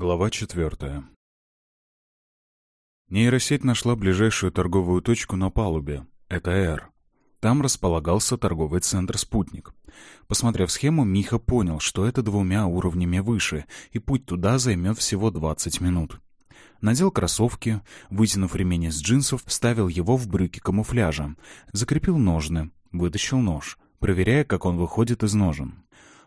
Глава четвертая. Нейросеть нашла ближайшую торговую точку на палубе. Это «Р». Там располагался торговый центр «Спутник». Посмотрев схему, Миха понял, что это двумя уровнями выше, и путь туда займет всего 20 минут. Надел кроссовки, вытянув ремень из джинсов, вставил его в брюки камуфляжа, закрепил ножны, вытащил нож, проверяя, как он выходит из ножен.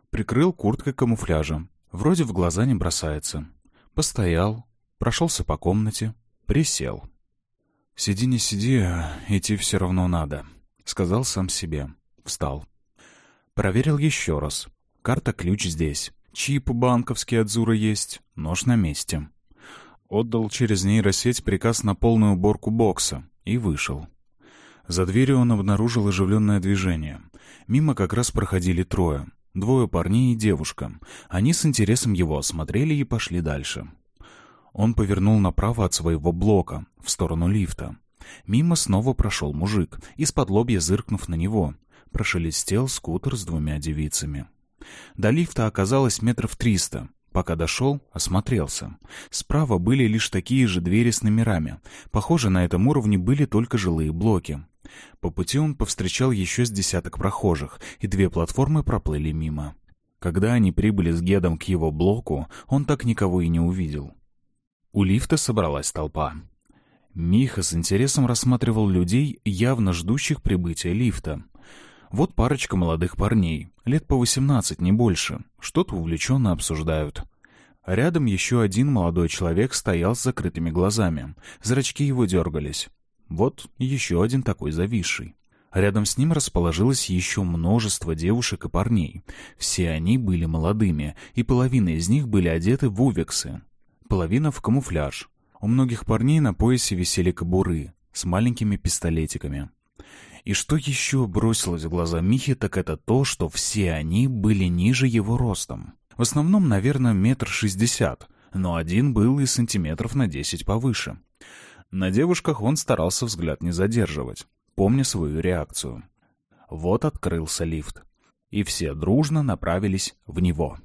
Прикрыл курткой камуфляжа, Вроде в глаза не бросается. Постоял, прошелся по комнате, присел. «Сиди, не сиди, идти все равно надо», — сказал сам себе. Встал. Проверил еще раз. Карта-ключ здесь. Чип банковский от Зура есть. Нож на месте. Отдал через нейросеть приказ на полную уборку бокса и вышел. За дверью он обнаружил оживленное движение. Мимо как раз проходили трое. Двое парней и девушка. Они с интересом его осмотрели и пошли дальше. Он повернул направо от своего блока, в сторону лифта. Мимо снова прошел мужик, из-под лобья зыркнув на него. Прошелестел скутер с двумя девицами. До лифта оказалось метров триста. Пока дошел, осмотрелся. Справа были лишь такие же двери с номерами. Похоже, на этом уровне были только жилые блоки. По пути он повстречал еще с десяток прохожих, и две платформы проплыли мимо. Когда они прибыли с Гедом к его блоку, он так никого и не увидел. У лифта собралась толпа. Миха с интересом рассматривал людей, явно ждущих прибытия лифта. Вот парочка молодых парней, лет по 18, не больше, что-то увлеченно обсуждают. Рядом еще один молодой человек стоял с закрытыми глазами. Зрачки его дергались. Вот еще один такой зависший. Рядом с ним расположилось еще множество девушек и парней. Все они были молодыми, и половина из них были одеты в увексы. Половина в камуфляж. У многих парней на поясе висели кобуры с маленькими пистолетиками. И что еще бросилось в глаза Михи, так это то, что все они были ниже его ростом. В основном, наверное, метр шестьдесят, но один был и сантиметров на десять повыше. На девушках он старался взгляд не задерживать, помня свою реакцию. Вот открылся лифт. И все дружно направились в него.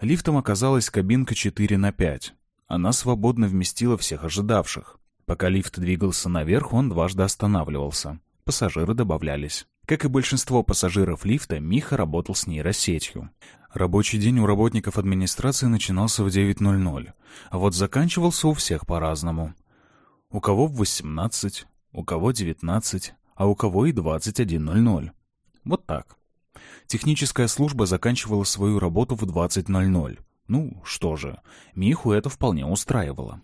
Лифтом оказалась кабинка 4 на 5. Она свободно вместила всех ожидавших. Пока лифт двигался наверх, он дважды останавливался. Пассажиры добавлялись. Как и большинство пассажиров лифта, Миха работал с нейросетью. Рабочий день у работников администрации начинался в 9.00, а вот заканчивался у всех по-разному. У кого в 18, у кого 19, а у кого и 21.00. Вот так. Техническая служба заканчивала свою работу в 20.00. Ну, что же, Миху это вполне устраивало.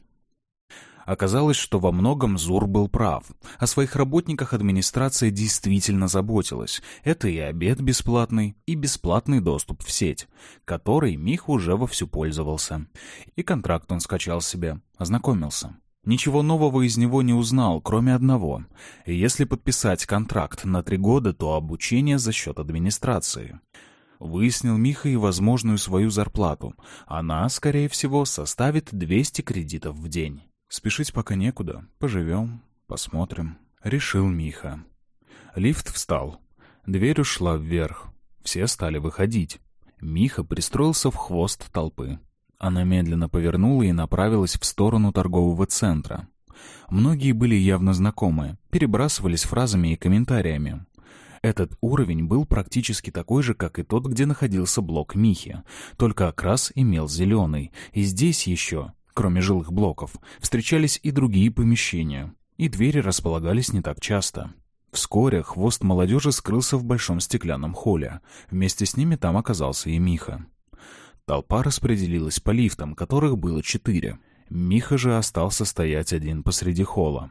Оказалось, что во многом Зур был прав. О своих работниках администрация действительно заботилась. Это и обед бесплатный, и бесплатный доступ в сеть, который Мих уже вовсю пользовался. И контракт он скачал себе, ознакомился. Ничего нового из него не узнал, кроме одного. Если подписать контракт на три года, то обучение за счет администрации. Выяснил Миха и возможную свою зарплату. Она, скорее всего, составит 200 кредитов в день. Спешить пока некуда. Поживем, посмотрим. Решил Миха. Лифт встал. Дверь ушла вверх. Все стали выходить. Миха пристроился в хвост толпы. Она медленно повернула и направилась в сторону торгового центра. Многие были явно знакомы, перебрасывались фразами и комментариями. Этот уровень был практически такой же, как и тот, где находился блок Михи, только окрас имел зеленый, и здесь еще, кроме жилых блоков, встречались и другие помещения, и двери располагались не так часто. Вскоре хвост молодежи скрылся в большом стеклянном холле. Вместе с ними там оказался и Миха. Толпа распределилась по лифтам, которых было четыре. Миха же остался стоять один посреди холла.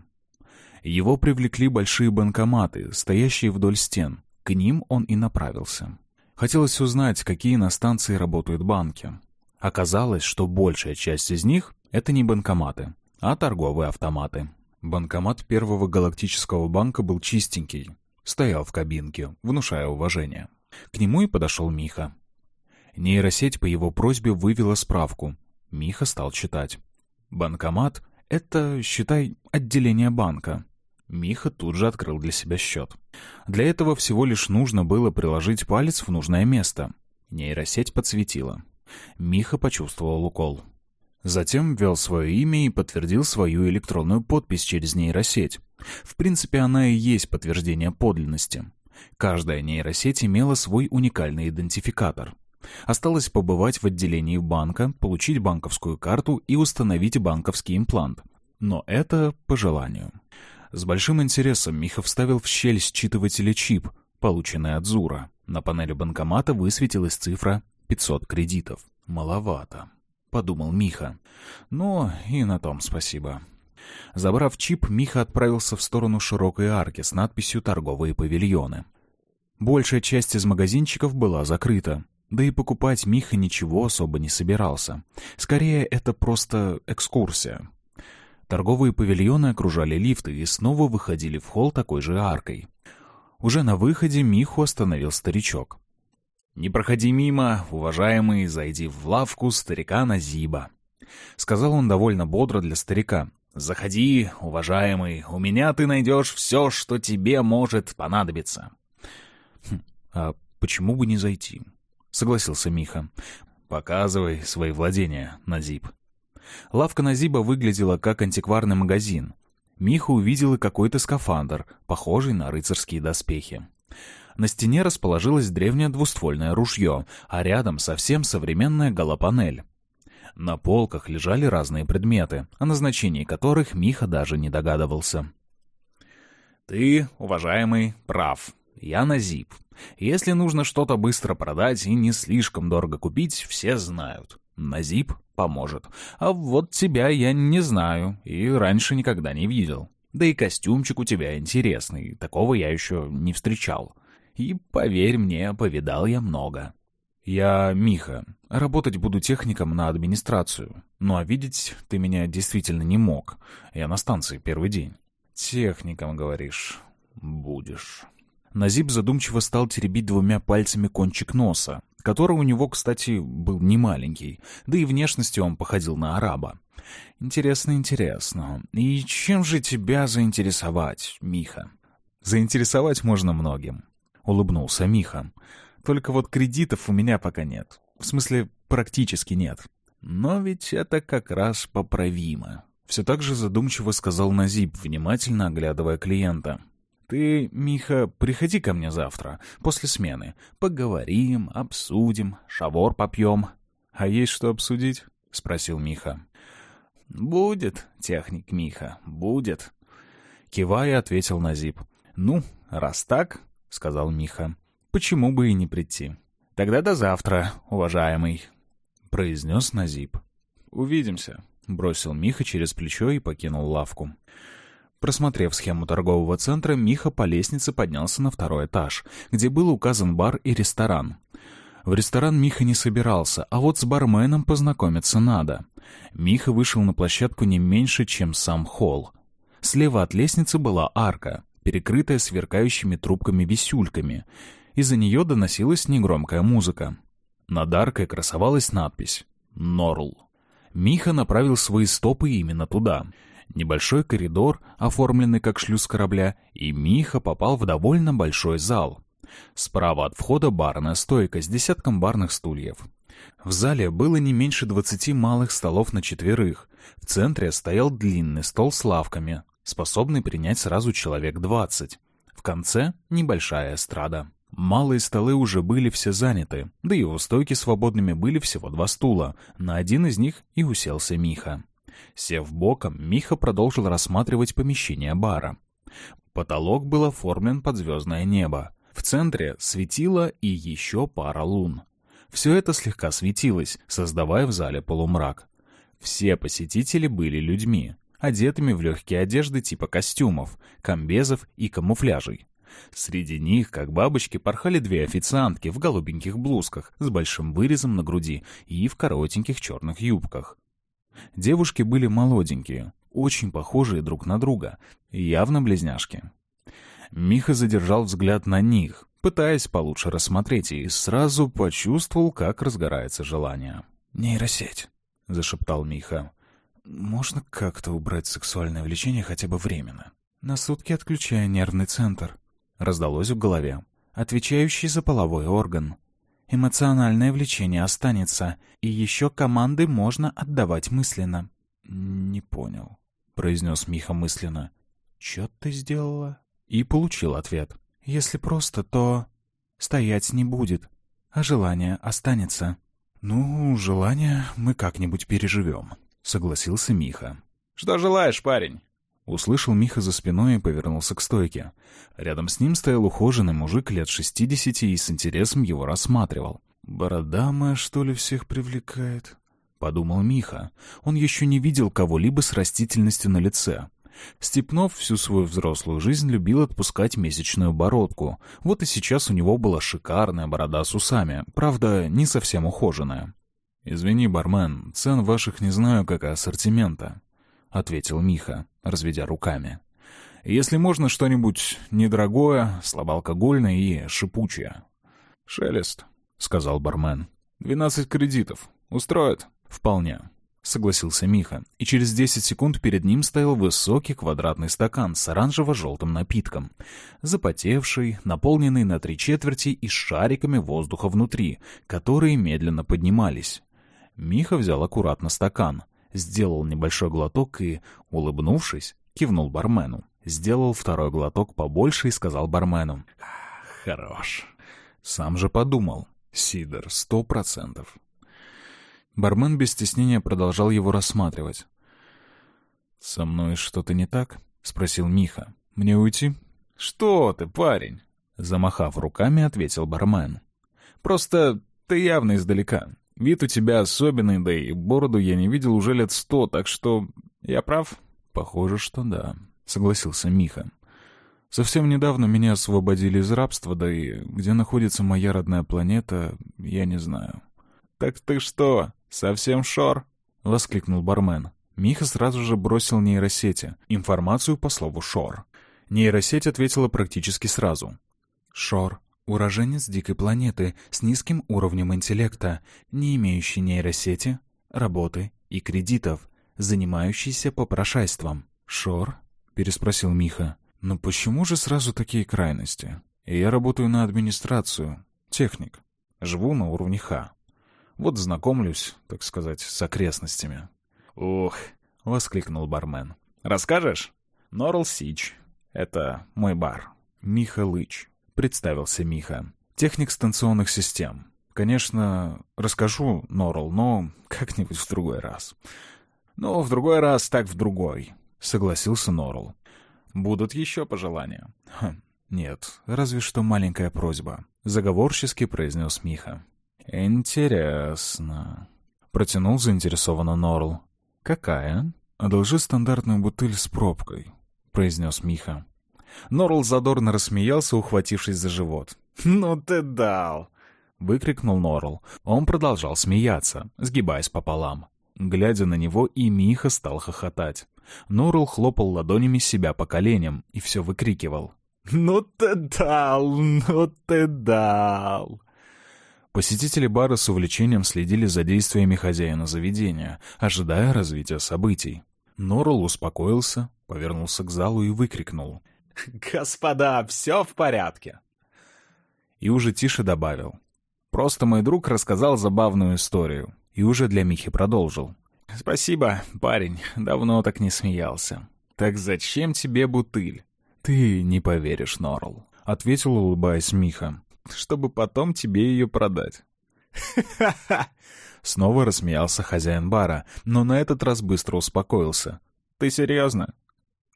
Его привлекли большие банкоматы, стоящие вдоль стен. К ним он и направился. Хотелось узнать, какие на станции работают банки. Оказалось, что большая часть из них — это не банкоматы, а торговые автоматы. Банкомат Первого Галактического банка был чистенький, стоял в кабинке, внушая уважение. К нему и подошел Миха. Нейросеть по его просьбе вывела справку. Миха стал читать. «Банкомат — это, считай, отделение банка». Миха тут же открыл для себя счет. Для этого всего лишь нужно было приложить палец в нужное место. Нейросеть подсветила. Миха почувствовал укол. Затем ввел свое имя и подтвердил свою электронную подпись через нейросеть. В принципе, она и есть подтверждение подлинности. Каждая нейросеть имела свой уникальный идентификатор. Осталось побывать в отделении банка, получить банковскую карту и установить банковский имплант. Но это по желанию. С большим интересом Миха вставил в щель считывателя чип, полученный от Зура. На панели банкомата высветилась цифра 500 кредитов. Маловато, подумал Миха. Но и на том спасибо. Забрав чип, Миха отправился в сторону широкой арки с надписью «Торговые павильоны». Большая часть из магазинчиков была закрыта. Да и покупать Миха ничего особо не собирался. Скорее, это просто экскурсия. Торговые павильоны окружали лифты и снова выходили в холл такой же аркой. Уже на выходе Миху остановил старичок. «Не проходи мимо, уважаемый, зайди в лавку старика Назиба», — сказал он довольно бодро для старика. «Заходи, уважаемый, у меня ты найдешь все, что тебе может понадобиться». Хм, «А почему бы не зайти?» — согласился Миха. «Показывай свои владения, Назиб». Лавка Назиба выглядела как антикварный магазин. Миха увидел и какой-то скафандр, похожий на рыцарские доспехи. На стене расположилось древнее двуствольное ружье, а рядом совсем современная голопанель. На полках лежали разные предметы, о назначении которых Миха даже не догадывался. «Ты, уважаемый, прав. Я Назиб. Если нужно что-то быстро продать и не слишком дорого купить, все знают. Назип поможет. А вот тебя я не знаю и раньше никогда не видел. Да и костюмчик у тебя интересный, такого я еще не встречал. И, поверь мне, повидал я много. Я Миха. Работать буду техником на администрацию. Ну а видеть ты меня действительно не мог. Я на станции первый день. Техником, говоришь, будешь. Назиб задумчиво стал теребить двумя пальцами кончик носа, который у него, кстати, был немаленький, да и внешностью он походил на араба. «Интересно, интересно. И чем же тебя заинтересовать, Миха?» «Заинтересовать можно многим», — улыбнулся Миха. «Только вот кредитов у меня пока нет. В смысле, практически нет. Но ведь это как раз поправимо». Все так же задумчиво сказал Назиб, внимательно оглядывая клиента. «Ты, Миха, приходи ко мне завтра, после смены. Поговорим, обсудим, шавор попьем». «А есть что обсудить?» — спросил Миха. «Будет, техник Миха, будет». Кивая, ответил Назип. «Ну, раз так, — сказал Миха, — почему бы и не прийти?» «Тогда до завтра, уважаемый», — произнес Назип. «Увидимся», — бросил Миха через плечо и покинул лавку. Просмотрев схему торгового центра, Миха по лестнице поднялся на второй этаж, где был указан бар и ресторан. В ресторан Миха не собирался, а вот с барменом познакомиться надо. Миха вышел на площадку не меньше, чем сам холл. Слева от лестницы была арка, перекрытая сверкающими трубками-висюльками. Из-за нее доносилась негромкая музыка. Над аркой красовалась надпись «Норл». Миха направил свои стопы именно туда — небольшой коридор, оформленный как шлюз корабля, и Миха попал в довольно большой зал. Справа от входа барная стойка с десятком барных стульев. В зале было не меньше двадцати малых столов на четверых. В центре стоял длинный стол с лавками, способный принять сразу человек двадцать. В конце — небольшая эстрада. Малые столы уже были все заняты, да и у стойки свободными были всего два стула. На один из них и уселся Миха. Сев боком, Миха продолжил рассматривать помещение бара. Потолок был оформлен под звездное небо. В центре светило и еще пара лун. Все это слегка светилось, создавая в зале полумрак. Все посетители были людьми, одетыми в легкие одежды типа костюмов, комбезов и камуфляжей. Среди них, как бабочки, порхали две официантки в голубеньких блузках с большим вырезом на груди и в коротеньких черных юбках. Девушки были молоденькие, очень похожие друг на друга, явно близняшки. Миха задержал взгляд на них, пытаясь получше рассмотреть, и сразу почувствовал, как разгорается желание. «Нейросеть», — зашептал Миха. «Можно как-то убрать сексуальное влечение хотя бы временно? На сутки отключая нервный центр», — раздалось в голове, отвечающий за половой орган. Эмоциональное влечение останется, и еще команды можно отдавать мысленно». «Не понял», — произнес Миха мысленно. «Чё ты сделала?» И получил ответ. «Если просто, то стоять не будет, а желание останется». «Ну, желание мы как-нибудь переживем», — согласился Миха. «Что желаешь, парень?» Услышал Миха за спиной и повернулся к стойке. Рядом с ним стоял ухоженный мужик лет шестидесяти и с интересом его рассматривал. «Борода моя, что ли, всех привлекает?» — подумал Миха. Он еще не видел кого-либо с растительностью на лице. Степнов всю свою взрослую жизнь любил отпускать месячную бородку. Вот и сейчас у него была шикарная борода с усами, правда, не совсем ухоженная. «Извини, бармен, цен ваших не знаю, как и ассортимента», — ответил Миха, разведя руками. «Если можно что-нибудь недорогое, слабоалкогольное и шипучее». «Шелест», — сказал бармен. «Двенадцать кредитов. Устроит?» «Вполне», — согласился Миха, и через десять секунд перед ним стоял высокий квадратный стакан с оранжево-желтым напитком, запотевший, наполненный на три четверти и с шариками воздуха внутри, которые медленно поднимались. Миха взял аккуратно стакан, сделал небольшой глоток и, улыбнувшись, кивнул бармену. Сделал второй глоток побольше и сказал бармену. «Хорош». Сам же подумал. Сидор, сто процентов. Бармен без стеснения продолжал его рассматривать. «Со мной что-то не так?» — спросил Миха. «Мне уйти?» «Что ты, парень?» — замахав руками, ответил бармен. «Просто ты явно издалека. Вид у тебя особенный, да и бороду я не видел уже лет сто, так что я прав?» «Похоже, что да», — согласился Миха. «Совсем недавно меня освободили из рабства, да и где находится моя родная планета, я не знаю». «Так ты что, совсем шор?» — воскликнул бармен. Миха сразу же бросил нейросети информацию по слову «шор». Нейросеть ответила практически сразу. «Шор Уроженец дикой планеты с низким уровнем интеллекта, не имеющий нейросети, работы и кредитов, занимающийся попрошайством. «Шор?» — переспросил Миха. «Но почему же сразу такие крайности? Я работаю на администрацию, техник. Живу на уровне Х. Вот знакомлюсь, так сказать, с окрестностями». «Ух!» — воскликнул бармен. «Расскажешь?» «Норл Сич. Это мой бар». «Миха Лыч представился Миха. «Техник станционных систем. Конечно, расскажу, Норл, но как-нибудь в другой раз». «Ну, в другой раз, так в другой», — согласился Норл. «Будут еще пожелания?» хм, «Нет, разве что маленькая просьба», — заговорчески произнес Миха. «Интересно», — протянул заинтересованно Норл. «Какая?» «Одолжи стандартную бутыль с пробкой», — произнес Миха. Норл задорно рассмеялся, ухватившись за живот. «Ну ты дал!» — выкрикнул Норл. Он продолжал смеяться, сгибаясь пополам. Глядя на него, и Миха стал хохотать. Норл хлопал ладонями себя по коленям и все выкрикивал. «Ну ты дал! Ну ты дал!» Посетители бара с увлечением следили за действиями хозяина заведения, ожидая развития событий. Норл успокоился, повернулся к залу и выкрикнул. «Господа, все в порядке!» И уже тише добавил. «Просто мой друг рассказал забавную историю». И уже для Михи продолжил. «Спасибо, парень, давно так не смеялся. Так зачем тебе бутыль?» «Ты не поверишь, Норл», — ответил, улыбаясь Миха. «Чтобы потом тебе ее продать». Снова рассмеялся хозяин бара, но на этот раз быстро успокоился. «Ты серьезно?»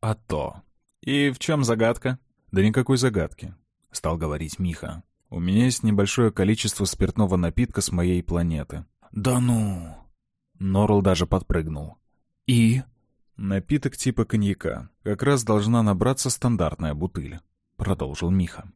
«А то!» «И в чем загадка?» «Да никакой загадки», — стал говорить Миха. «У меня есть небольшое количество спиртного напитка с моей планеты». «Да ну!» Норл даже подпрыгнул. «И?» «Напиток типа коньяка. Как раз должна набраться стандартная бутыль», — продолжил Миха.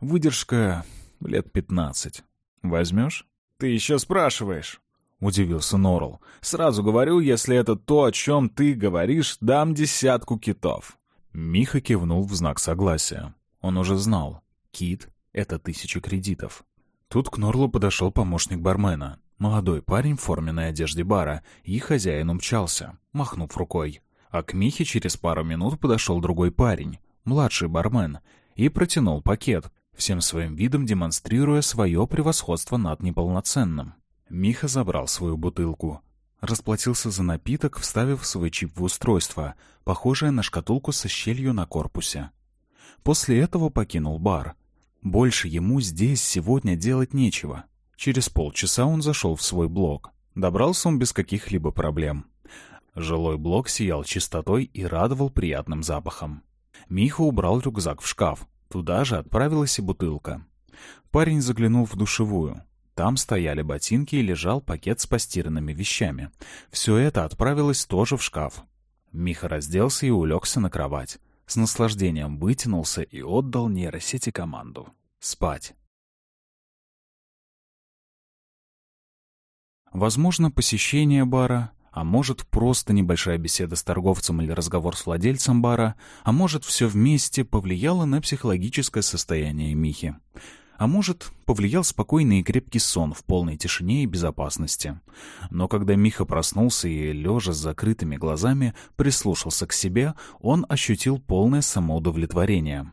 «Выдержка лет пятнадцать. Возьмешь?» «Ты еще спрашиваешь?» — удивился Норл. «Сразу говорю, если это то, о чем ты говоришь, дам десятку китов». Миха кивнул в знак согласия. Он уже знал. Кит — это тысяча кредитов. Тут к Норлу подошел помощник бармена. Молодой парень в форменной одежде бара, и хозяин умчался, махнув рукой. А к Михе через пару минут подошел другой парень, младший бармен, и протянул пакет. всем своим видом демонстрируя свое превосходство над неполноценным. Миха забрал свою бутылку, расплатился за напиток, вставив свой чип в устройство, похожее на шкатулку со щелью на корпусе. После этого покинул бар. Больше ему здесь сегодня делать нечего. Через полчаса он зашел в свой блок. Добрался он без каких-либо проблем. Жилой блок сиял чистотой и радовал приятным запахом. Миха убрал рюкзак в шкаф. Туда же отправилась и бутылка. Парень заглянул в душевую. Там стояли ботинки и лежал пакет с постиранными вещами. Все это отправилось тоже в шкаф. Миха разделся и улегся на кровать. С наслаждением вытянулся и отдал нейросети команду. Спать. Возможно, посещение бара, а может, просто небольшая беседа с торговцем или разговор с владельцем бара, а может, все вместе повлияло на психологическое состояние Михи. А может, повлиял спокойный и крепкий сон в полной тишине и безопасности. Но когда Миха проснулся и, лежа с закрытыми глазами, прислушался к себе, он ощутил полное самоудовлетворение.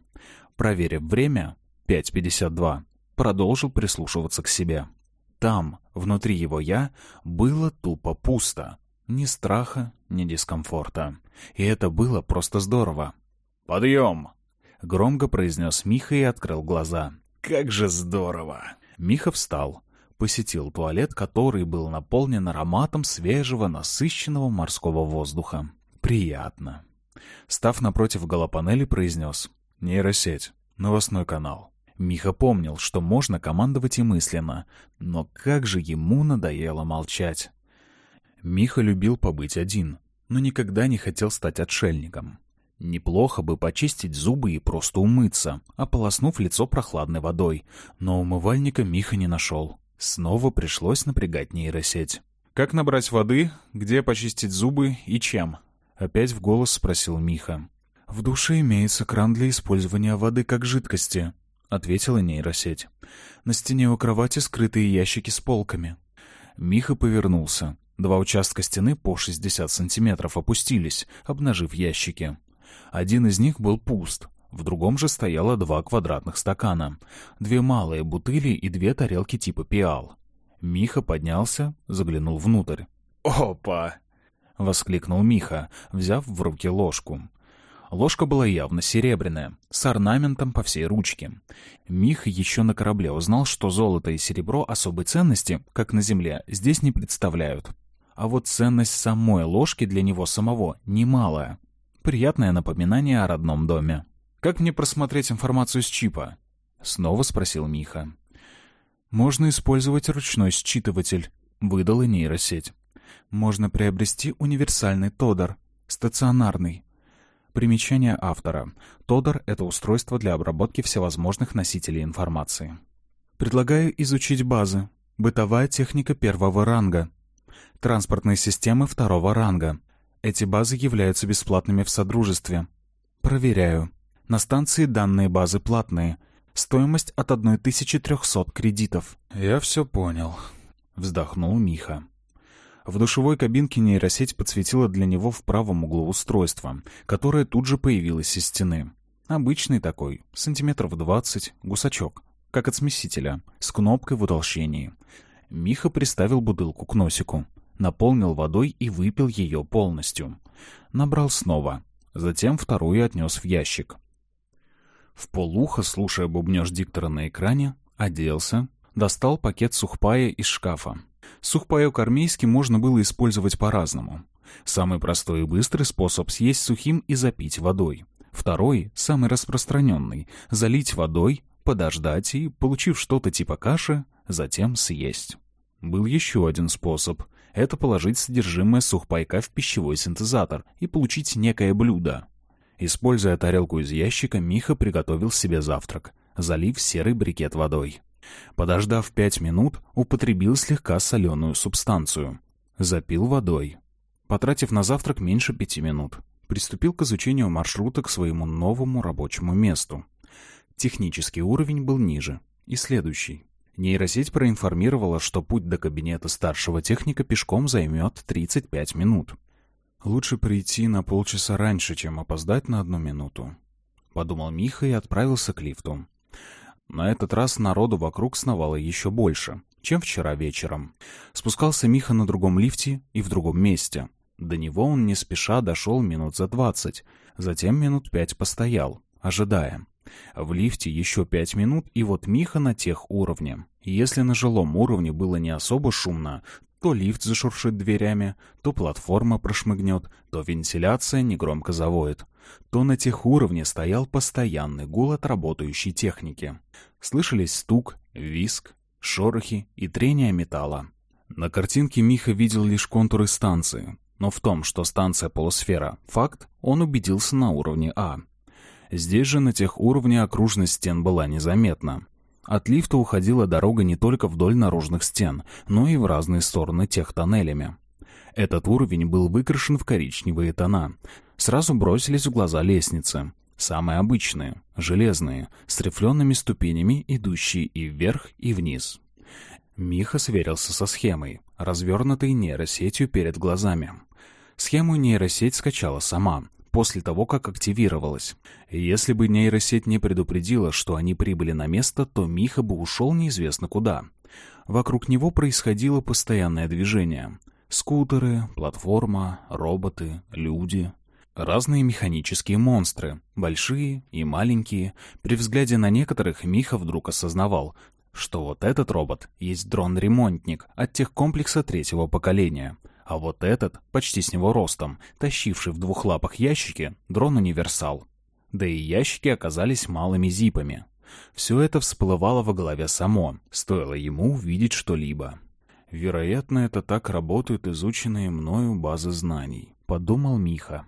Проверив время, 5.52, продолжил прислушиваться к себе. Там, внутри его «я», было тупо пусто. Ни страха, ни дискомфорта. И это было просто здорово. «Подъем!» — громко произнес Миха и открыл глаза. «Как же здорово!» Миха встал, посетил туалет, который был наполнен ароматом свежего, насыщенного морского воздуха. «Приятно!» Став напротив голопанели, произнес «Нейросеть, новостной канал». Миха помнил, что можно командовать и мысленно, но как же ему надоело молчать. Миха любил побыть один, но никогда не хотел стать отшельником. Неплохо бы почистить зубы и просто умыться, ополоснув лицо прохладной водой, но умывальника Миха не нашел. Снова пришлось напрягать нейросеть. «Как набрать воды? Где почистить зубы и чем?» Опять в голос спросил Миха. «В душе имеется кран для использования воды как жидкости», — ответила нейросеть. «На стене у кровати скрытые ящики с полками». Миха повернулся. Два участка стены по 60 сантиметров опустились, обнажив ящики. Один из них был пуст, в другом же стояло два квадратных стакана, две малые бутыли и две тарелки типа пиал. Миха поднялся, заглянул внутрь. «Опа!» — воскликнул Миха, взяв в руки ложку. Ложка была явно серебряная, с орнаментом по всей ручке. Миха еще на корабле узнал, что золото и серебро особой ценности, как на Земле, здесь не представляют. А вот ценность самой ложки для него самого немалая. Приятное напоминание о родном доме. «Как мне просмотреть информацию с чипа?» — снова спросил Миха. «Можно использовать ручной считыватель», — выдала нейросеть. «Можно приобрести универсальный Тодор, стационарный». Примечание автора. Тодор — это устройство для обработки всевозможных носителей информации. Предлагаю изучить базы. Бытовая техника первого ранга, Транспортные системы второго ранга. Эти базы являются бесплатными в Содружестве. Проверяю. На станции данные базы платные. Стоимость от 1300 кредитов. «Я все понял», — вздохнул Миха. В душевой кабинке нейросеть подсветила для него в правом углу устройство, которое тут же появилось из стены. Обычный такой, сантиметров двадцать, гусачок, как от смесителя, с кнопкой в утолщении. Миха приставил бутылку к носику наполнил водой и выпил ее полностью. Набрал снова. Затем вторую отнес в ящик. В полухо, слушая бубнеж диктора на экране, оделся, достал пакет сухпая из шкафа. Сухпайок армейский можно было использовать по-разному. Самый простой и быстрый способ съесть сухим и запить водой. Второй, самый распространенный, залить водой, подождать и, получив что-то типа каши, затем съесть. Был еще один способ это положить содержимое сухпайка в пищевой синтезатор и получить некое блюдо. Используя тарелку из ящика, Миха приготовил себе завтрак, залив серый брикет водой. Подождав пять минут, употребил слегка соленую субстанцию. Запил водой. Потратив на завтрак меньше пяти минут, приступил к изучению маршрута к своему новому рабочему месту. Технический уровень был ниже. И следующий. Нейросеть проинформировала, что путь до кабинета старшего техника пешком займет 35 минут. «Лучше прийти на полчаса раньше, чем опоздать на одну минуту», — подумал Миха и отправился к лифту. На этот раз народу вокруг сновало еще больше, чем вчера вечером. Спускался Миха на другом лифте и в другом месте. До него он не спеша дошел минут за двадцать, затем минут пять постоял, ожидая. В лифте еще пять минут, и вот Миха на тех уровне. Если на жилом уровне было не особо шумно, то лифт зашуршит дверями, то платформа прошмыгнет, то вентиляция негромко завоет, то на тех уровне стоял постоянный гул от работающей техники. Слышались стук, виск, шорохи и трение металла. На картинке Миха видел лишь контуры станции, но в том, что станция полусфера — факт, он убедился на уровне А. Здесь же на тех уровнях окружность стен была незаметна. От лифта уходила дорога не только вдоль наружных стен, но и в разные стороны тех тоннелями. Этот уровень был выкрашен в коричневые тона. Сразу бросились в глаза лестницы. Самые обычные, железные, с рифлеными ступенями, идущие и вверх, и вниз. Миха сверился со схемой, развернутой нейросетью перед глазами. Схему нейросеть скачала сама, после того, как активировалась. Если бы нейросеть не предупредила, что они прибыли на место, то Миха бы ушел неизвестно куда. Вокруг него происходило постоянное движение. Скутеры, платформа, роботы, люди. Разные механические монстры, большие и маленькие. При взгляде на некоторых Миха вдруг осознавал, что вот этот робот есть дрон-ремонтник от техкомплекса третьего поколения — а вот этот, почти с него ростом, тащивший в двух лапах ящики, дрон-универсал. Да и ящики оказались малыми зипами. Все это всплывало во голове само, стоило ему увидеть что-либо. «Вероятно, это так работают изученные мною базы знаний», — подумал Миха.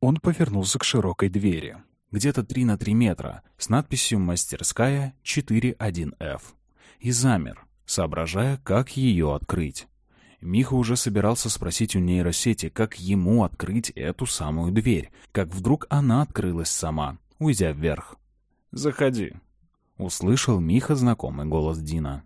Он повернулся к широкой двери, где-то 3 на 3 метра, с надписью «Мастерская 4.1F», и замер, соображая, как ее открыть. Миха уже собирался спросить у нейросети, как ему открыть эту самую дверь, как вдруг она открылась сама, уйдя вверх. «Заходи», — услышал Миха знакомый голос Дина.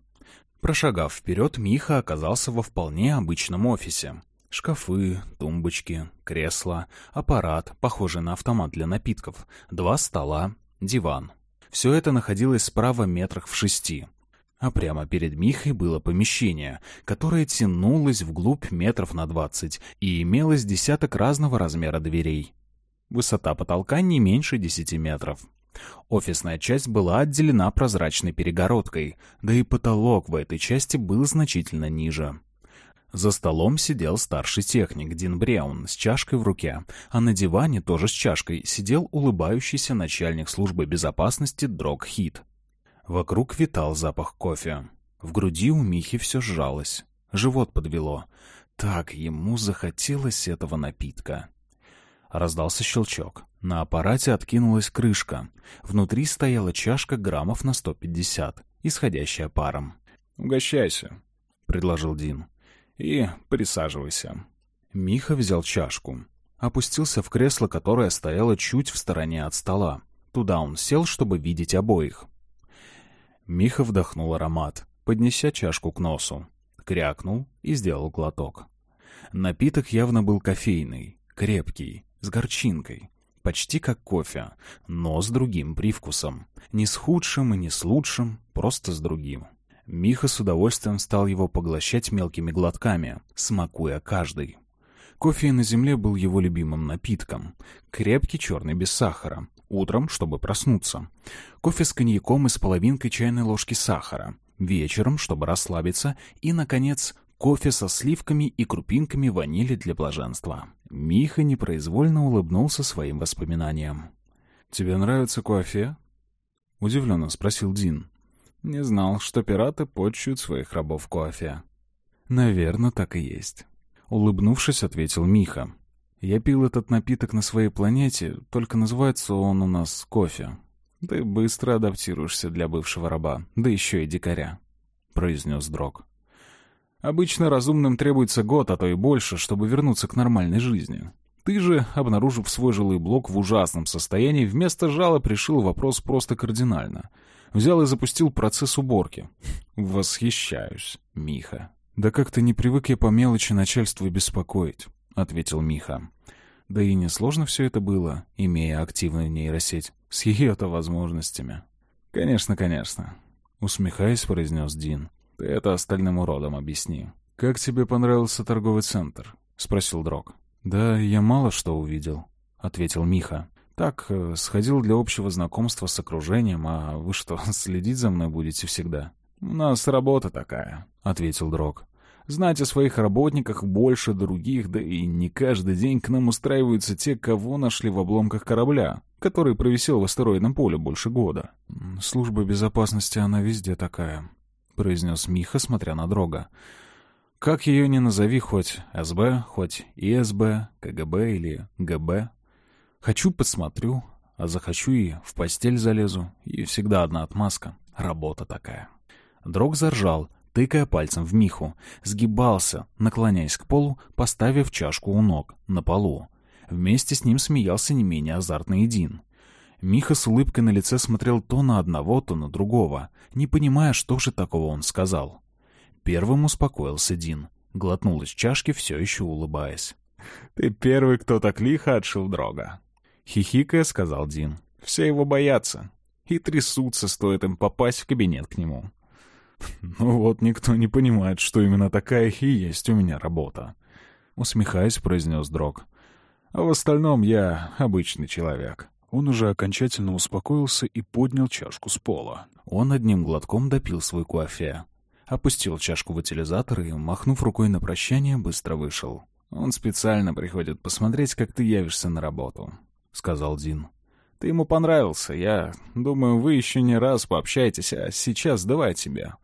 Прошагав вперед, Миха оказался во вполне обычном офисе. Шкафы, тумбочки, кресла, аппарат, похожий на автомат для напитков, два стола, диван. Все это находилось справа метрах в шести — а прямо перед Михой было помещение, которое тянулось вглубь метров на двадцать и имелось десяток разного размера дверей. Высота потолка не меньше десяти метров. Офисная часть была отделена прозрачной перегородкой, да и потолок в этой части был значительно ниже. За столом сидел старший техник Дин Бреун с чашкой в руке, а на диване тоже с чашкой сидел улыбающийся начальник службы безопасности Дрог Хит. Вокруг витал запах кофе. В груди у Михи все сжалось. Живот подвело. Так ему захотелось этого напитка. Раздался щелчок. На аппарате откинулась крышка. Внутри стояла чашка граммов на 150, исходящая паром. «Угощайся», — предложил Дин. «И присаживайся». Миха взял чашку. Опустился в кресло, которое стояло чуть в стороне от стола. Туда он сел, чтобы видеть обоих. Миха вдохнул аромат, поднеся чашку к носу. Крякнул и сделал глоток. Напиток явно был кофейный, крепкий, с горчинкой. Почти как кофе, но с другим привкусом. Не с худшим и не с лучшим, просто с другим. Миха с удовольствием стал его поглощать мелкими глотками, смакуя каждый. Кофе на земле был его любимым напитком. Крепкий черный без сахара, Утром, чтобы проснуться. Кофе с коньяком и с половинкой чайной ложки сахара. Вечером, чтобы расслабиться. И, наконец, кофе со сливками и крупинками ванили для блаженства. Миха непроизвольно улыбнулся своим воспоминаниям. «Тебе нравится кофе?» — удивленно спросил Дин. «Не знал, что пираты почуют своих рабов кофе». «Наверное, так и есть». Улыбнувшись, ответил Миха. Я пил этот напиток на своей планете, только называется он у нас кофе. Ты быстро адаптируешься для бывшего раба, да еще и дикаря», — произнес Дрог. «Обычно разумным требуется год, а то и больше, чтобы вернуться к нормальной жизни. Ты же, обнаружив свой жилый блок в ужасном состоянии, вместо жалоб решил вопрос просто кардинально. Взял и запустил процесс уборки. Восхищаюсь, Миха. Да как-то не привык я по мелочи начальству беспокоить. — ответил Миха. Да и несложно все это было, имея активную нейросеть, с ее-то возможностями. «Конечно, конечно», — усмехаясь, произнес Дин. «Ты это остальным уродам объясни». «Как тебе понравился торговый центр?» — спросил Дрог. «Да я мало что увидел», — ответил Миха. «Так, э, сходил для общего знакомства с окружением, а вы что, следить за мной будете всегда?» «У нас работа такая», — ответил Дрог. «Знать о своих работниках больше других, да и не каждый день к нам устраиваются те, кого нашли в обломках корабля, который провисел в астероидном поле больше года». «Служба безопасности, она везде такая», — произнес Миха, смотря на Дрога. «Как ее ни назови, хоть СБ, хоть ИСБ, КГБ или ГБ. Хочу — посмотрю, а захочу и в постель залезу, и всегда одна отмазка. Работа такая». Дрог заржал, тыкая пальцем в Миху, сгибался, наклоняясь к полу, поставив чашку у ног, на полу. Вместе с ним смеялся не менее азартный Дин. Миха с улыбкой на лице смотрел то на одного, то на другого, не понимая, что же такого он сказал. Первым успокоился Дин. Глотнул из чашки, все еще улыбаясь. «Ты первый, кто так лихо отшил Дрога», — хихикая сказал Дин. «Все его боятся и трясутся, стоит им попасть в кабинет к нему. «Ну вот, никто не понимает, что именно такая и есть у меня работа», — усмехаясь, произнес Дрог. «А в остальном я обычный человек». Он уже окончательно успокоился и поднял чашку с пола. Он одним глотком допил свой кофе. Опустил чашку в утилизатор и, махнув рукой на прощание, быстро вышел. «Он специально приходит посмотреть, как ты явишься на работу», — сказал Дин. «Ты ему понравился. Я думаю, вы еще не раз пообщаетесь, а сейчас давай тебе.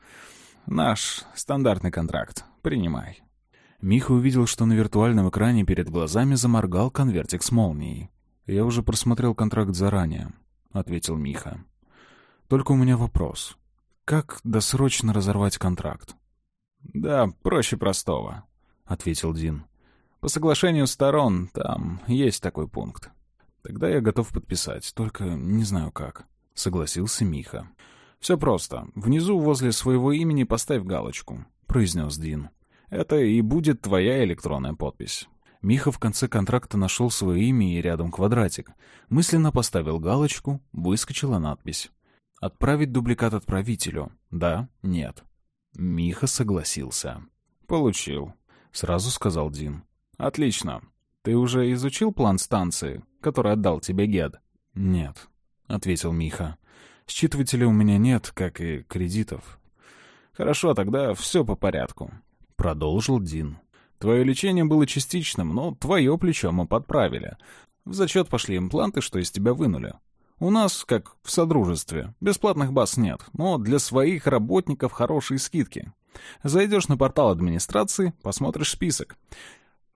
Наш стандартный контракт. Принимай». Миха увидел, что на виртуальном экране перед глазами заморгал конвертик с молнией. «Я уже просмотрел контракт заранее», — ответил Миха. «Только у меня вопрос. Как досрочно разорвать контракт?» «Да, проще простого», — ответил Дин. «По соглашению сторон там есть такой пункт». «Тогда я готов подписать, только не знаю как», — согласился Миха. «Все просто. Внизу возле своего имени поставь галочку», — произнес Дин. «Это и будет твоя электронная подпись». Миха в конце контракта нашел свое имя и рядом квадратик. Мысленно поставил галочку, выскочила надпись. «Отправить дубликат отправителю. Да? Нет». Миха согласился. «Получил», — сразу сказал Дин. «Отлично. Ты уже изучил план станции, который отдал тебе Гед?» «Нет», — ответил Миха. Считывателя у меня нет, как и кредитов. Хорошо, тогда все по порядку. Продолжил Дин. Твое лечение было частичным, но твое плечо мы подправили. В зачет пошли импланты, что из тебя вынули. У нас, как в Содружестве, бесплатных баз нет, но для своих работников хорошие скидки. Зайдешь на портал администрации, посмотришь список.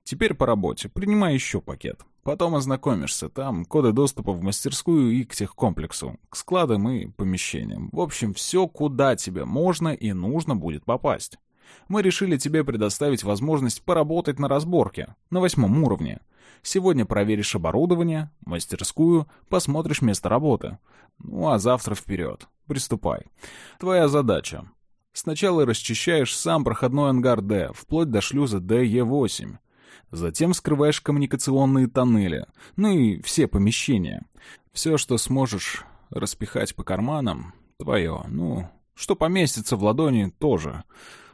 Теперь по работе. Принимай еще пакет. Потом ознакомишься. Там коды доступа в мастерскую и к техкомплексу, к складам и помещениям. В общем, все, куда тебе можно и нужно будет попасть. Мы решили тебе предоставить возможность поработать на разборке, на восьмом уровне. Сегодня проверишь оборудование, мастерскую, посмотришь место работы. Ну а завтра вперед. Приступай. Твоя задача. Сначала расчищаешь сам проходной ангар Д, вплоть до шлюза ДЕ-8. Затем скрываешь коммуникационные тоннели, ну и все помещения. Все, что сможешь распихать по карманам, твое. Ну, что поместится в ладони, тоже.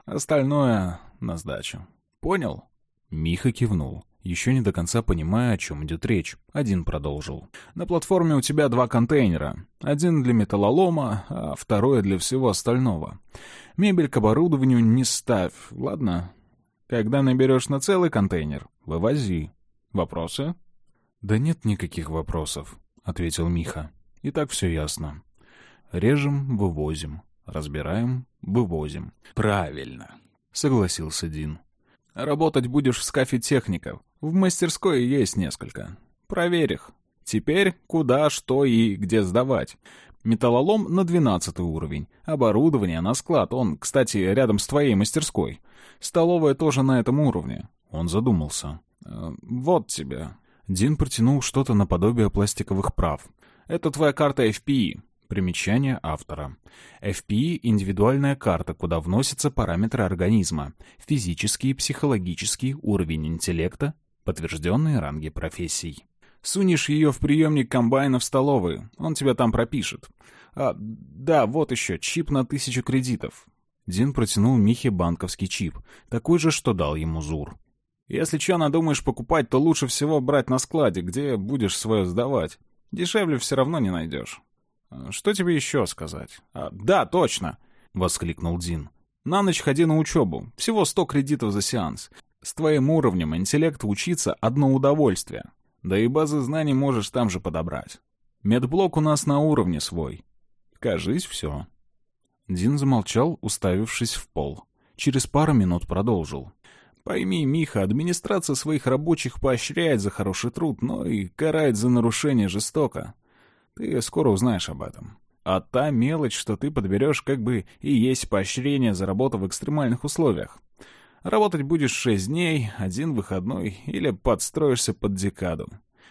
Остальное на сдачу. Понял? Миха кивнул, еще не до конца понимая, о чем идет речь. Один продолжил. На платформе у тебя два контейнера. Один для металлолома, а второй для всего остального. Мебель к оборудованию не ставь, ладно? Когда наберешь на целый контейнер, вывози. Вопросы? Да нет никаких вопросов, ответил Миха. И так все ясно. Режем, вывозим. Разбираем, вывозим. Правильно, согласился Дин. Работать будешь в скафе техников. В мастерской есть несколько. Проверь их. Теперь куда, что и где сдавать. Металлолом на 12 уровень. Оборудование на склад. Он, кстати, рядом с твоей мастерской. Столовая тоже на этом уровне. Он задумался. «Э, «Вот тебе». Дин протянул что-то наподобие пластиковых прав. «Это твоя карта FPI». Примечание автора. FPI — индивидуальная карта, куда вносятся параметры организма, физический, психологический, уровень интеллекта, подтвержденные ранги профессий. Сунешь ее в приемник комбайна в столовую, он тебя там пропишет. А, да, вот еще, чип на тысячу кредитов. Дин протянул Михе банковский чип, такой же, что дал ему Зур. Если что надумаешь покупать, то лучше всего брать на складе, где будешь свое сдавать. Дешевле все равно не найдешь. А, что тебе еще сказать? А, да, точно! — воскликнул Дин. На ночь ходи на учебу. Всего сто кредитов за сеанс. С твоим уровнем интеллекта учиться — одно удовольствие. Да и базы знаний можешь там же подобрать. Медблок у нас на уровне свой. Кажись, все. Дин замолчал, уставившись в пол. Через пару минут продолжил. Пойми, Миха, администрация своих рабочих поощряет за хороший труд, но и карает за нарушение жестоко. Ты скоро узнаешь об этом. А та мелочь, что ты подберешь, как бы и есть поощрение за работу в экстремальных условиях. Работать будешь шесть дней, один выходной, или подстроишься под декаду.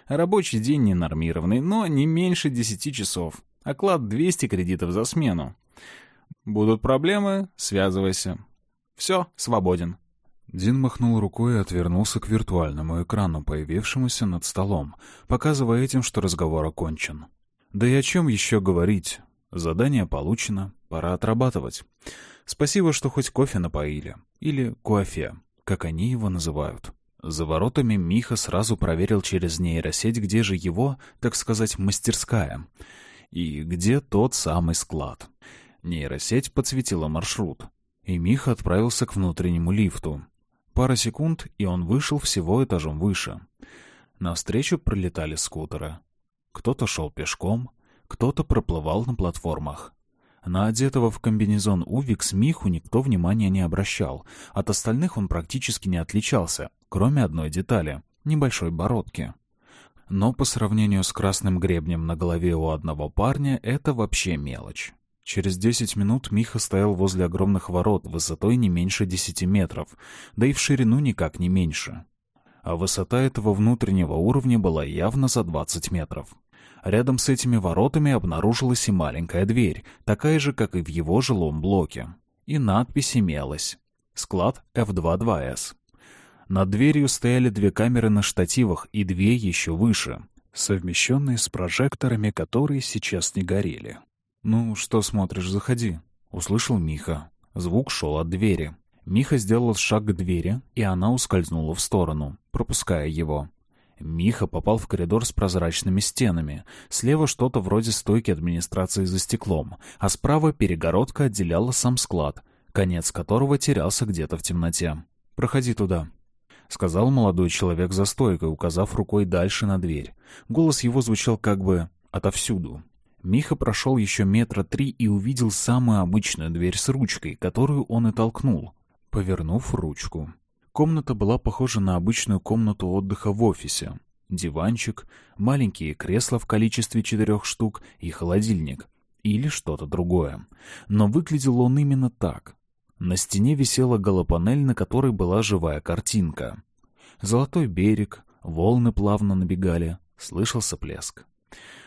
Рабочий день ненормированный, но не меньше десяти часов. Оклад 200 кредитов за смену. Будут проблемы — связывайся. Все, свободен. Дин махнул рукой и отвернулся к виртуальному экрану, появившемуся над столом, показывая этим, что разговор окончен. Да и о чем еще говорить? Задание получено, пора отрабатывать. Спасибо, что хоть кофе напоили. Или кофе, как они его называют. За воротами Миха сразу проверил через нейросеть, где же его, так сказать, мастерская. И где тот самый склад. Нейросеть подсветила маршрут. И Миха отправился к внутреннему лифту. Пара секунд, и он вышел всего этажом выше. Навстречу пролетали скутеры. Кто-то шел пешком, кто-то проплывал на платформах. На одетого в комбинезон Увикс Миху никто внимания не обращал. От остальных он практически не отличался, кроме одной детали — небольшой бородки. Но по сравнению с красным гребнем на голове у одного парня это вообще мелочь. Через десять минут Миха стоял возле огромных ворот высотой не меньше десяти метров, да и в ширину никак не меньше. А высота этого внутреннего уровня была явно за двадцать метров. Рядом с этими воротами обнаружилась и маленькая дверь, такая же, как и в его жилом блоке. И надпись имелась «Склад F22S». Над дверью стояли две камеры на штативах и две еще выше, совмещенные с прожекторами, которые сейчас не горели. «Ну, что смотришь, заходи», — услышал Миха. Звук шел от двери. Миха сделал шаг к двери, и она ускользнула в сторону, пропуская его. Миха попал в коридор с прозрачными стенами. Слева что-то вроде стойки администрации за стеклом, а справа перегородка отделяла сам склад, конец которого терялся где-то в темноте. «Проходи туда», — сказал молодой человек за стойкой, указав рукой дальше на дверь. Голос его звучал как бы отовсюду. Миха прошел еще метра три и увидел самую обычную дверь с ручкой, которую он и толкнул, повернув ручку. Комната была похожа на обычную комнату отдыха в офисе. Диванчик, маленькие кресла в количестве четырех штук и холодильник. Или что-то другое. Но выглядел он именно так. На стене висела голопанель, на которой была живая картинка. Золотой берег, волны плавно набегали, слышался плеск.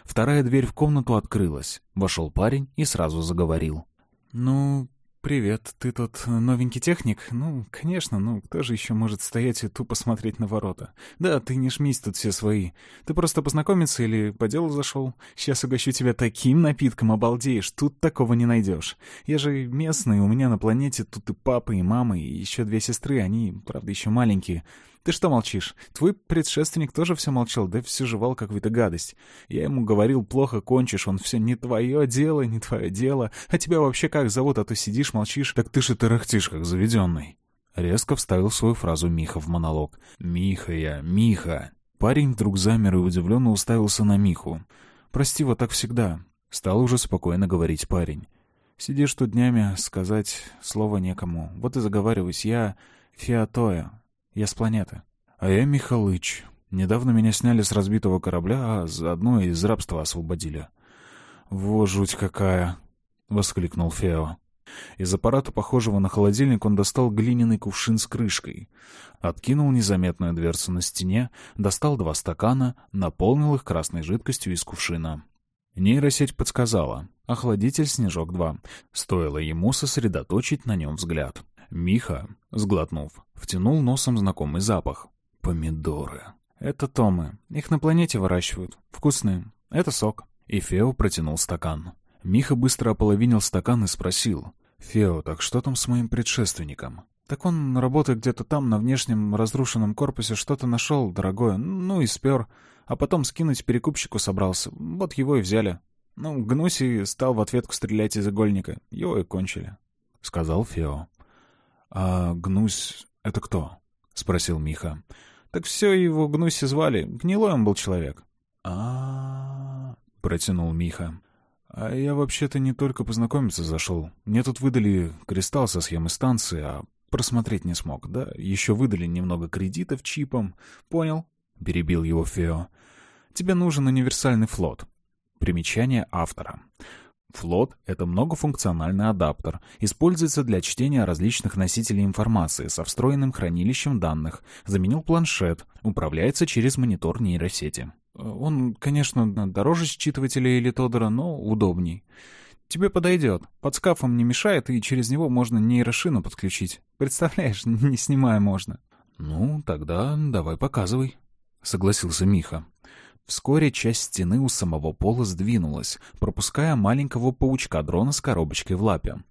Вторая дверь в комнату открылась. Вошел парень и сразу заговорил. «Ну, «Привет, ты тот новенький техник? Ну, конечно, ну кто же еще может стоять и тупо смотреть на ворота? Да, ты не жмись, тут все свои. Ты просто познакомиться или по делу зашел? Сейчас угощу тебя таким напитком, обалдеешь, тут такого не найдешь. Я же местный, у меня на планете тут и папа, и мама, и еще две сестры, они, правда, еще маленькие. Ты что молчишь? Твой предшественник тоже все молчал, да все жевал какую-то гадость. Я ему говорил, плохо кончишь, он все не твое дело, не твое дело. А тебя вообще как зовут, а то сидишь, молчишь. Так ты же тарахтишь, как заведенный. Резко вставил свою фразу Миха в монолог. «Миха я, Миха!» Парень вдруг замер и удивленно уставился на Миху. «Прости, вот так всегда», — стал уже спокойно говорить парень. «Сидишь тут днями, сказать слова некому. Вот и заговариваюсь. Я Фиатоя, я с планеты. А я Михалыч. Недавно меня сняли с разбитого корабля, а заодно из рабства освободили. Во, жуть какая! — воскликнул Фео. Из аппарата, похожего на холодильник, он достал глиняный кувшин с крышкой. Откинул незаметную дверцу на стене, достал два стакана, наполнил их красной жидкостью из кувшина. Нейросеть подсказала. Охладитель «Снежок-2». Стоило ему сосредоточить на нем взгляд. Миха, сглотнув, втянул носом знакомый запах. Помидоры. Это томы. Их на планете выращивают. Вкусные. Это сок. И Фео протянул стакан. Миха быстро ополовинил стакан и спросил. «Фео, так что там с моим предшественником?» «Так он работает где-то там, на внешнем разрушенном корпусе, что-то нашел дорогое, ну и спер, а потом скинуть перекупщику собрался. Вот его и взяли. Ну, Гнуси стал в ответку стрелять из игольника. Его и кончили», — сказал Фео. «А Гнусь — это кто?» — спросил Миха. «Так все его Гнуси звали. Гнилой он был человек». А, -а, -а протянул Миха. «А я вообще-то не только познакомиться зашел. Мне тут выдали кристалл со схемы станции, а просмотреть не смог. Да, еще выдали немного кредитов чипом. Понял?» — перебил его Фео. «Тебе нужен универсальный флот». Примечание автора. Флот — это многофункциональный адаптер, используется для чтения различных носителей информации со встроенным хранилищем данных, заменил планшет, управляется через монитор нейросети. Он, конечно, дороже считывателя или Тодора, но удобней. Тебе подойдет. Под скафом не мешает, и через него можно нейрошину подключить. Представляешь, не снимая можно. «Ну, тогда давай показывай», — согласился Миха. Вскоре часть стены у самого пола сдвинулась, пропуская маленького паучка-дрона с коробочкой в лапе.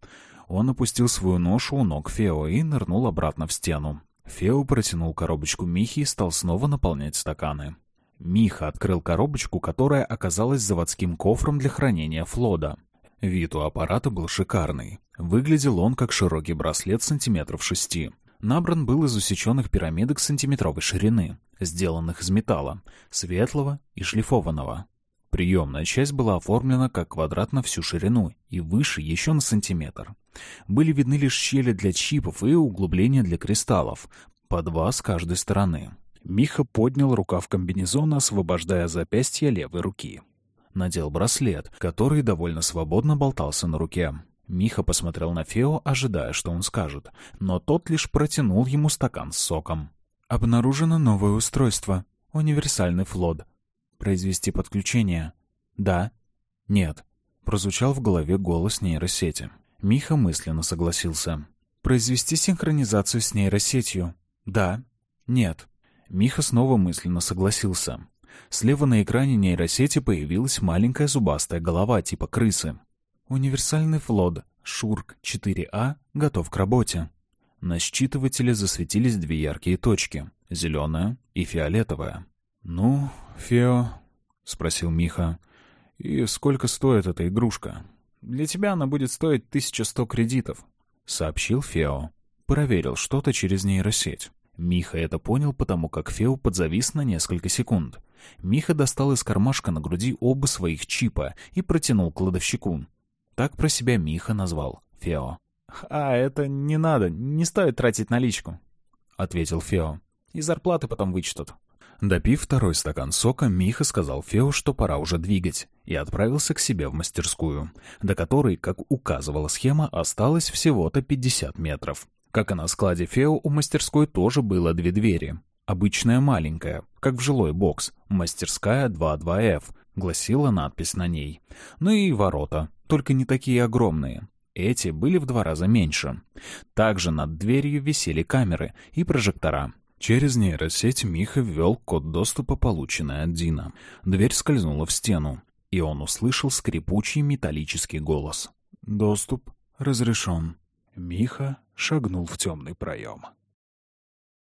Он опустил свою ношу у ног Фео и нырнул обратно в стену. Фео протянул коробочку Михи и стал снова наполнять стаканы. Миха открыл коробочку, которая оказалась заводским кофром для хранения флода. Вид у аппарата был шикарный. Выглядел он как широкий браслет сантиметров шести. Набран был из усеченных пирамидок сантиметровой ширины, сделанных из металла, светлого и шлифованного. Приемная часть была оформлена как квадрат на всю ширину и выше еще на сантиметр. Были видны лишь щели для чипов и углубления для кристаллов, по два с каждой стороны. Миха поднял рукав комбинезона, освобождая запястье левой руки. Надел браслет, который довольно свободно болтался на руке. Миха посмотрел на Фео, ожидая, что он скажет, но тот лишь протянул ему стакан с соком. «Обнаружено новое устройство. Универсальный флот. Произвести подключение?» «Да». «Нет». Прозвучал в голове голос нейросети. Миха мысленно согласился. «Произвести синхронизацию с нейросетью?» «Да». «Нет». Миха снова мысленно согласился. Слева на экране нейросети появилась маленькая зубастая голова типа крысы. «Универсальный флот. Шурк 4А готов к работе». На считывателе засветились две яркие точки — зеленая и фиолетовая. «Ну, Фео?» — спросил Миха. «И сколько стоит эта игрушка?» «Для тебя она будет стоить 1100 кредитов», — сообщил Фео. Проверил что-то через нейросеть. Миха это понял, потому как Фео подзавис на несколько секунд. Миха достал из кармашка на груди оба своих чипа и протянул кладовщику. Так про себя Миха назвал Фео. «А, это не надо, не стоит тратить наличку», — ответил Фео. «И зарплаты потом вычтут». Допив второй стакан сока, Миха сказал Фео, что пора уже двигать, и отправился к себе в мастерскую, до которой, как указывала схема, осталось всего-то 50 метров. Как и на складе Фео, у мастерской тоже было две двери. Обычная маленькая, как в жилой бокс, мастерская 22F, гласила надпись на ней. Ну и ворота, только не такие огромные. Эти были в два раза меньше. Также над дверью висели камеры и прожектора. Через нейросеть Миха ввел код доступа, полученный от Дина. Дверь скользнула в стену, и он услышал скрипучий металлический голос. «Доступ разрешен». Миха шагнул в темный проем.